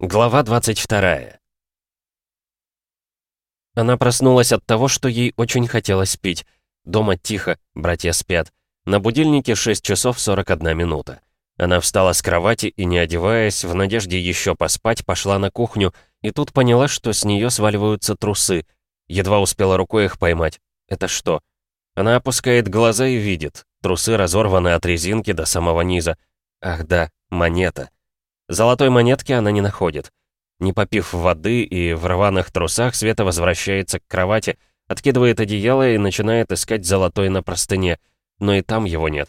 Глава 22 Она проснулась от того, что ей очень хотелось пить. Дома тихо, братья спят. На будильнике 6 часов 41 минута. Она встала с кровати и, не одеваясь, в надежде еще поспать, пошла на кухню, и тут поняла, что с нее сваливаются трусы. Едва успела рукой их поймать. Это что? Она опускает глаза и видит. Трусы разорваны от резинки до самого низа. Ах да, монета. Золотой монетки она не находит. Не попив воды и в рваных трусах, Света возвращается к кровати, откидывает одеяло и начинает искать золотой на простыне, но и там его нет.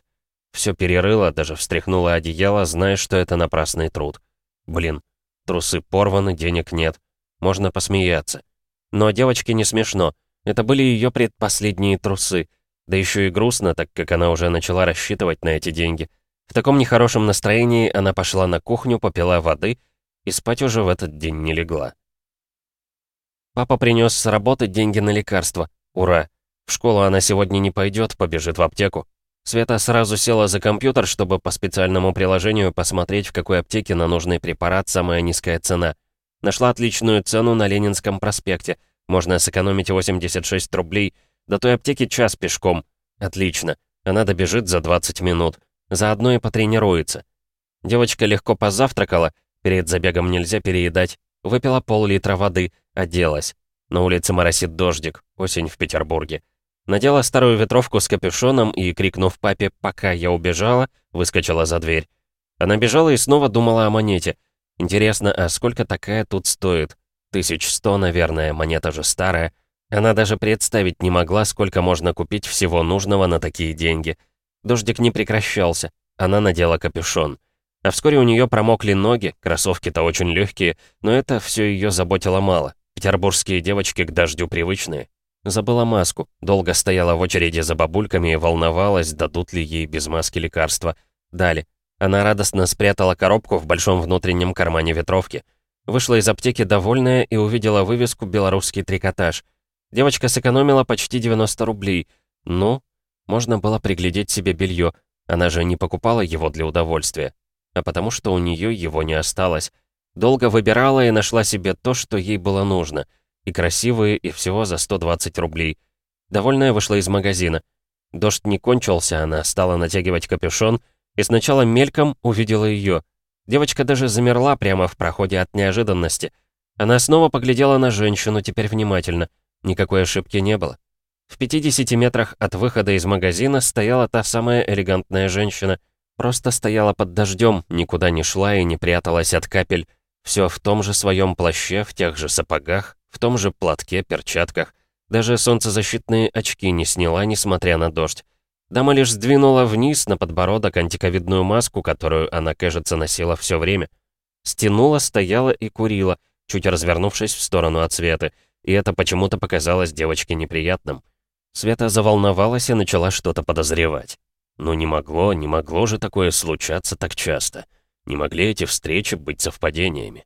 Все перерыла, даже встряхнула одеяло, зная, что это напрасный труд. Блин, трусы порваны, денег нет. Можно посмеяться. Но девочке не смешно. Это были ее предпоследние трусы. Да еще и грустно, так как она уже начала рассчитывать на эти деньги. В таком нехорошем настроении она пошла на кухню, попила воды и спать уже в этот день не легла. Папа принес с работы деньги на лекарства. Ура! В школу она сегодня не пойдет, побежит в аптеку. Света сразу села за компьютер, чтобы по специальному приложению посмотреть, в какой аптеке на нужный препарат самая низкая цена. Нашла отличную цену на Ленинском проспекте. Можно сэкономить 86 рублей. До той аптеки час пешком. Отлично. Она добежит за 20 минут. Заодно и потренируется. Девочка легко позавтракала, перед забегом нельзя переедать, выпила пол-литра воды, оделась. На улице моросит дождик, осень в Петербурге. Надела старую ветровку с капюшоном и, крикнув папе «пока я убежала», выскочила за дверь. Она бежала и снова думала о монете. Интересно, а сколько такая тут стоит? Тысяч сто, наверное, монета же старая. Она даже представить не могла, сколько можно купить всего нужного на такие деньги — Дождик не прекращался. Она надела капюшон. А вскоре у нее промокли ноги, кроссовки-то очень легкие, но это все ее заботило мало. Петербургские девочки к дождю привычные. Забыла маску, долго стояла в очереди за бабульками и волновалась, дадут ли ей без маски лекарства. Дали. Она радостно спрятала коробку в большом внутреннем кармане ветровки. Вышла из аптеки довольная и увидела вывеску «Белорусский трикотаж». Девочка сэкономила почти 90 рублей. Ну, можно было приглядеть себе белье, она же не покупала его для удовольствия, а потому что у нее его не осталось. Долго выбирала и нашла себе то, что ей было нужно. И красивые, и всего за 120 рублей. Довольная вышла из магазина. Дождь не кончился, она стала натягивать капюшон и сначала мельком увидела ее. Девочка даже замерла прямо в проходе от неожиданности. Она снова поглядела на женщину, теперь внимательно. Никакой ошибки не было. В 50 метрах от выхода из магазина стояла та самая элегантная женщина. Просто стояла под дождем, никуда не шла и не пряталась от капель. Все в том же своем плаще, в тех же сапогах, в том же платке, перчатках. Даже солнцезащитные очки не сняла, несмотря на дождь. Дама лишь сдвинула вниз на подбородок антиковидную маску, которую она, кажется, носила все время. Стянула, стояла и курила, чуть развернувшись в сторону от Светы, и это почему-то показалось девочке неприятным. Света заволновалась и начала что-то подозревать. Ну не могло, не могло же такое случаться так часто. Не могли эти встречи быть совпадениями.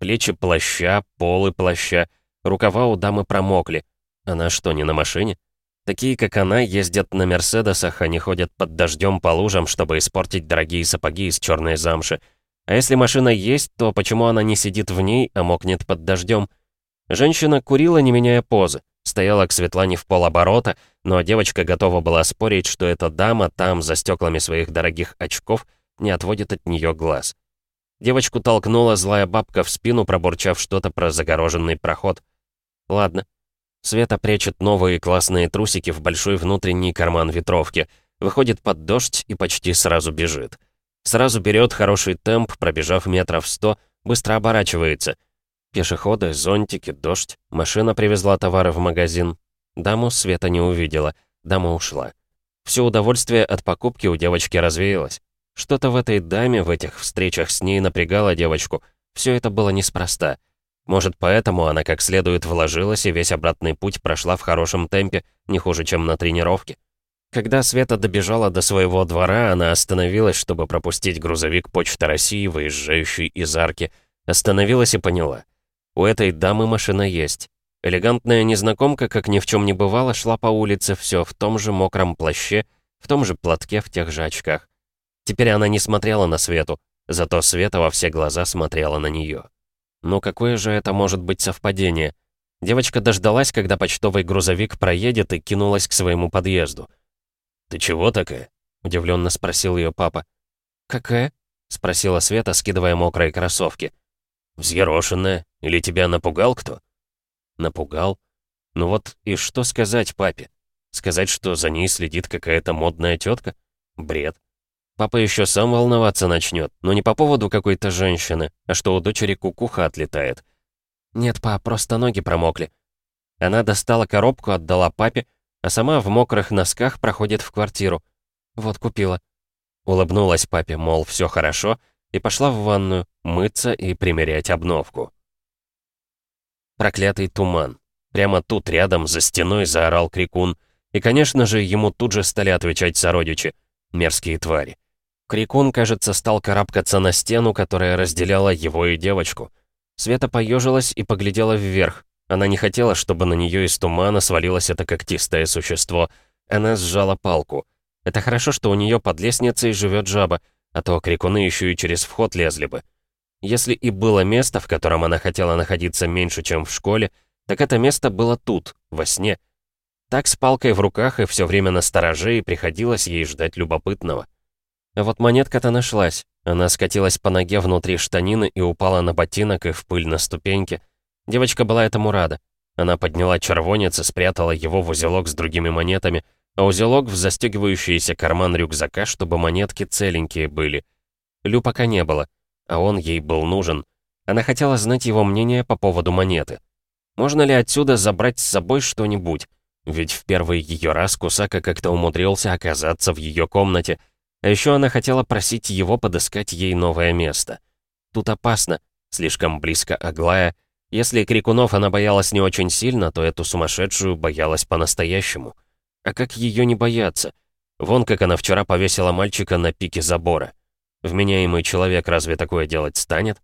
Плечи плаща, полы плаща, рукава у дамы промокли. Она что, не на машине? Такие, как она, ездят на Мерседесах, а не ходят под дождем по лужам, чтобы испортить дорогие сапоги из черной замши. А если машина есть, то почему она не сидит в ней, а мокнет под дождем? Женщина курила, не меняя позы стояла к Светлане в полоборота, но девочка готова была спорить, что эта дама там, за стеклами своих дорогих очков, не отводит от нее глаз. Девочку толкнула злая бабка в спину, пробурчав что-то про загороженный проход. Ладно. Света прячет новые классные трусики в большой внутренний карман ветровки, выходит под дождь и почти сразу бежит. Сразу берет хороший темп, пробежав метров сто, быстро оборачивается — Пешеходы, зонтики, дождь. Машина привезла товары в магазин. Даму Света не увидела. Дама ушла. Все удовольствие от покупки у девочки развеялось. Что-то в этой даме, в этих встречах с ней напрягало девочку. Все это было неспроста. Может, поэтому она как следует вложилась и весь обратный путь прошла в хорошем темпе, не хуже, чем на тренировке. Когда Света добежала до своего двора, она остановилась, чтобы пропустить грузовик Почты России, выезжающий из арки. Остановилась и поняла — у этой дамы машина есть. Элегантная незнакомка, как ни в чем не бывало, шла по улице все в том же мокром плаще, в том же платке, в тех же очках. Теперь она не смотрела на Свету, зато Света во все глаза смотрела на нее. Но какое же это может быть совпадение? Девочка дождалась, когда почтовый грузовик проедет и кинулась к своему подъезду. «Ты чего такая?» — удивленно спросил ее папа. «Какая?» — спросила Света, скидывая мокрые кроссовки. «Взъерошенная. Или тебя напугал кто?» «Напугал? Ну вот и что сказать папе? Сказать, что за ней следит какая-то модная тетка? Бред. Папа еще сам волноваться начнет, но не по поводу какой-то женщины, а что у дочери кукуха отлетает. Нет, пап, просто ноги промокли. Она достала коробку, отдала папе, а сама в мокрых носках проходит в квартиру. Вот купила. Улыбнулась папе, мол, все хорошо, и пошла в ванную мыться и примерять обновку. Проклятый туман. Прямо тут рядом, за стеной, заорал крикун. И, конечно же, ему тут же стали отвечать сородичи. Мерзкие твари. Крикун, кажется, стал карабкаться на стену, которая разделяла его и девочку. Света поежилась и поглядела вверх. Она не хотела, чтобы на нее из тумана свалилось это когтистое существо. Она сжала палку. Это хорошо, что у нее под лестницей живет жаба, а то крикуны еще и через вход лезли бы. Если и было место, в котором она хотела находиться меньше, чем в школе, так это место было тут, во сне. Так с палкой в руках и все время на стороже, и приходилось ей ждать любопытного. А вот монетка-то нашлась. Она скатилась по ноге внутри штанины и упала на ботинок и в пыль на ступеньке. Девочка была этому рада. Она подняла червонец и спрятала его в узелок с другими монетами, а узелок в застегивающийся карман рюкзака, чтобы монетки целенькие были. Лю пока не было, а он ей был нужен. Она хотела знать его мнение по поводу монеты. Можно ли отсюда забрать с собой что-нибудь? Ведь в первый ее раз Кусака как-то умудрился оказаться в ее комнате — а еще она хотела просить его подыскать ей новое место. Тут опасно, слишком близко Аглая. Если Крикунов она боялась не очень сильно, то эту сумасшедшую боялась по-настоящему. А как ее не бояться? Вон как она вчера повесила мальчика на пике забора. Вменяемый человек разве такое делать станет?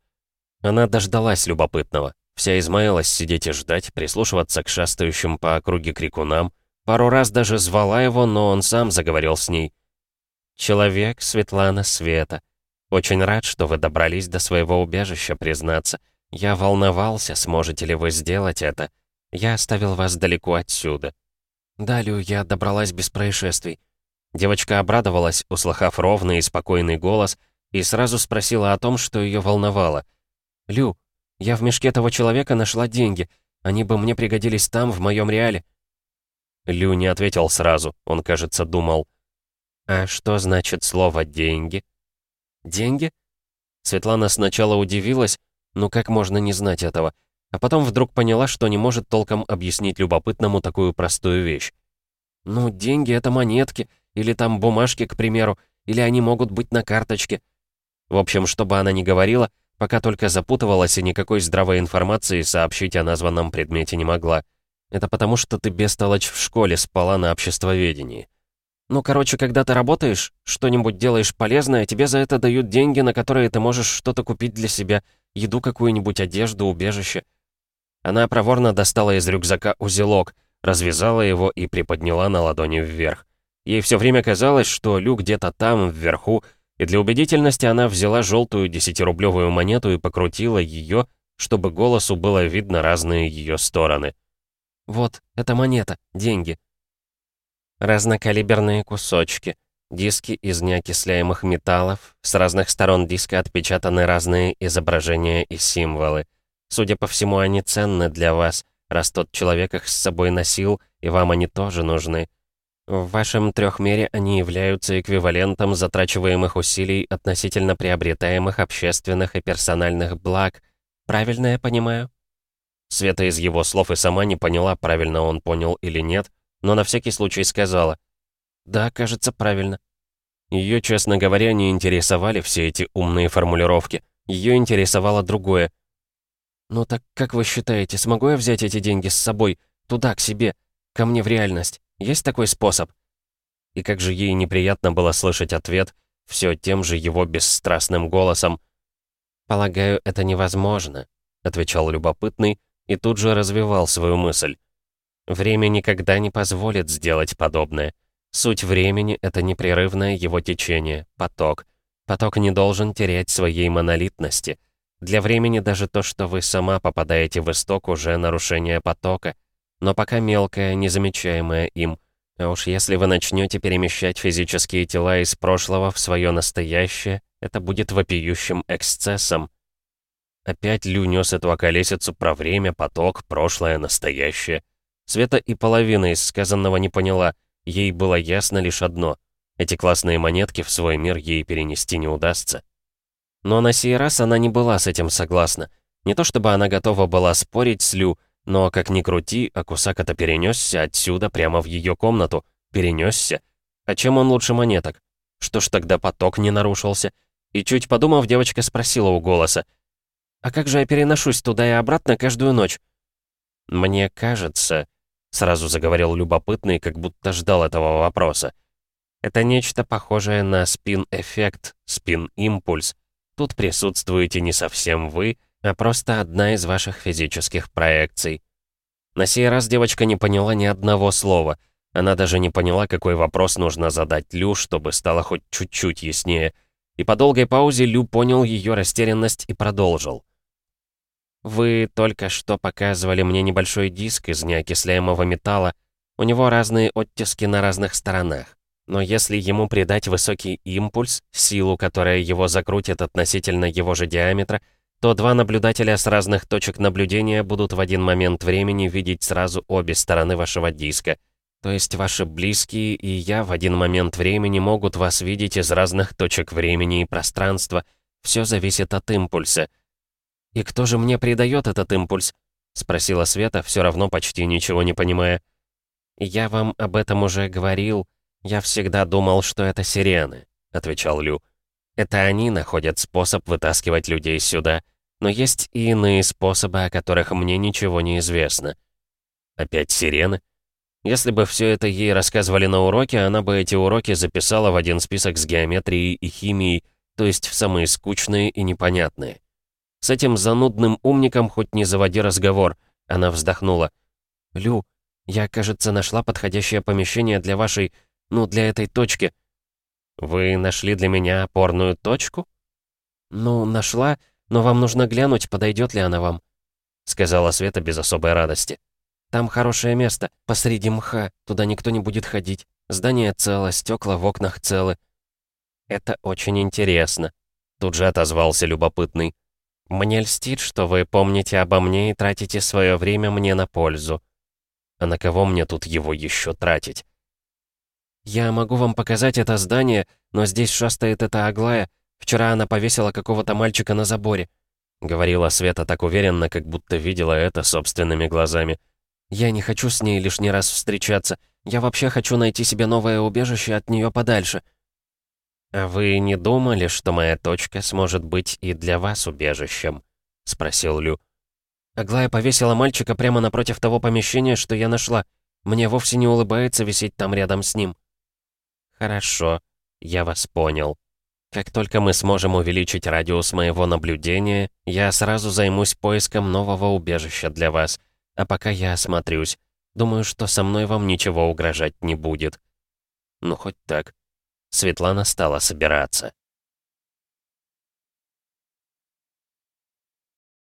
Она дождалась любопытного. Вся измаялась сидеть и ждать, прислушиваться к шастающим по округе крикунам. Пару раз даже звала его, но он сам заговорил с ней. «Человек Светлана Света. Очень рад, что вы добрались до своего убежища, признаться. Я волновался, сможете ли вы сделать это. Я оставил вас далеко отсюда». «Да, Лю, я добралась без происшествий». Девочка обрадовалась, услыхав ровный и спокойный голос, и сразу спросила о том, что ее волновало. «Лю, я в мешке того человека нашла деньги. Они бы мне пригодились там, в моем реале». Лю не ответил сразу, он, кажется, думал. «А что значит слово «деньги»?» «Деньги?» Светлана сначала удивилась, ну как можно не знать этого, а потом вдруг поняла, что не может толком объяснить любопытному такую простую вещь. «Ну, деньги — это монетки, или там бумажки, к примеру, или они могут быть на карточке». В общем, чтобы она не говорила, пока только запутывалась и никакой здравой информации сообщить о названном предмете не могла. Это потому, что ты бестолочь в школе спала на обществоведении. Ну, короче, когда ты работаешь, что-нибудь делаешь полезное, тебе за это дают деньги, на которые ты можешь что-то купить для себя, еду какую-нибудь, одежду, убежище. Она проворно достала из рюкзака узелок, развязала его и приподняла на ладони вверх. Ей все время казалось, что Лю где-то там, вверху, и для убедительности она взяла желтую десятирублевую монету и покрутила ее, чтобы голосу было видно разные ее стороны. «Вот, это монета, деньги», Разнокалиберные кусочки, диски из неокисляемых металлов, с разных сторон диска отпечатаны разные изображения и символы. Судя по всему, они ценны для вас, раз тот человек их с собой носил, и вам они тоже нужны. В вашем трехмере они являются эквивалентом затрачиваемых усилий относительно приобретаемых общественных и персональных благ. Правильно я понимаю? Света из его слов и сама не поняла, правильно он понял или нет, но на всякий случай сказала. «Да, кажется, правильно». Ее, честно говоря, не интересовали все эти умные формулировки. Ее интересовало другое. «Ну так как вы считаете, смогу я взять эти деньги с собой, туда, к себе, ко мне в реальность? Есть такой способ?» И как же ей неприятно было слышать ответ, все тем же его бесстрастным голосом. «Полагаю, это невозможно», — отвечал любопытный и тут же развивал свою мысль. Время никогда не позволит сделать подобное. Суть времени — это непрерывное его течение, поток. Поток не должен терять своей монолитности. Для времени даже то, что вы сама попадаете в исток, уже нарушение потока. Но пока мелкое, незамечаемое им. А уж если вы начнете перемещать физические тела из прошлого в свое настоящее, это будет вопиющим эксцессом. Опять Лю нес эту околесицу про время, поток, прошлое, настоящее. Света и половина из сказанного не поняла. Ей было ясно лишь одно. Эти классные монетки в свой мир ей перенести не удастся. Но на сей раз она не была с этим согласна. Не то чтобы она готова была спорить с Лю, но, как ни крути, Акусака-то перенесся отсюда прямо в ее комнату. Перенесся. А чем он лучше монеток? Что ж тогда поток не нарушился? И чуть подумав, девочка спросила у голоса. «А как же я переношусь туда и обратно каждую ночь?» «Мне кажется...» — сразу заговорил любопытный, как будто ждал этого вопроса. «Это нечто похожее на спин-эффект, спин-импульс. Тут присутствуете не совсем вы, а просто одна из ваших физических проекций». На сей раз девочка не поняла ни одного слова. Она даже не поняла, какой вопрос нужно задать Лю, чтобы стало хоть чуть-чуть яснее. И по долгой паузе Лю понял ее растерянность и продолжил. «Вы только что показывали мне небольшой диск из неокисляемого металла. У него разные оттиски на разных сторонах. Но если ему придать высокий импульс, силу, которая его закрутит относительно его же диаметра, то два наблюдателя с разных точек наблюдения будут в один момент времени видеть сразу обе стороны вашего диска. То есть ваши близкие и я в один момент времени могут вас видеть из разных точек времени и пространства. Все зависит от импульса. «И кто же мне придает этот импульс?» — спросила Света, все равно почти ничего не понимая. «Я вам об этом уже говорил», «Я всегда думал, что это сирены», — отвечал Лю. «Это они находят способ вытаскивать людей сюда, но есть и иные способы, о которых мне ничего не известно». «Опять сирены?» Если бы все это ей рассказывали на уроке, она бы эти уроки записала в один список с геометрией и химией, то есть в самые скучные и непонятные. С этим занудным умником хоть не заводи разговор, она вздохнула. «Лю, я, кажется, нашла подходящее помещение для вашей ну, для этой точки. Вы нашли для меня опорную точку? Ну, нашла, но вам нужно глянуть, подойдет ли она вам. Сказала Света без особой радости. Там хорошее место, посреди мха, туда никто не будет ходить. Здание цело, стекла в окнах целы. Это очень интересно. Тут же отозвался любопытный. Мне льстит, что вы помните обо мне и тратите свое время мне на пользу. А на кого мне тут его еще тратить? «Я могу вам показать это здание, но здесь шастает эта Аглая. Вчера она повесила какого-то мальчика на заборе», — говорила Света так уверенно, как будто видела это собственными глазами. «Я не хочу с ней лишний раз встречаться. Я вообще хочу найти себе новое убежище от нее подальше». «А вы не думали, что моя точка сможет быть и для вас убежищем?» — спросил Лю. Аглая повесила мальчика прямо напротив того помещения, что я нашла. Мне вовсе не улыбается висеть там рядом с ним. «Хорошо, я вас понял. Как только мы сможем увеличить радиус моего наблюдения, я сразу займусь поиском нового убежища для вас. А пока я осмотрюсь. Думаю, что со мной вам ничего угрожать не будет». Ну, хоть так. Светлана стала собираться.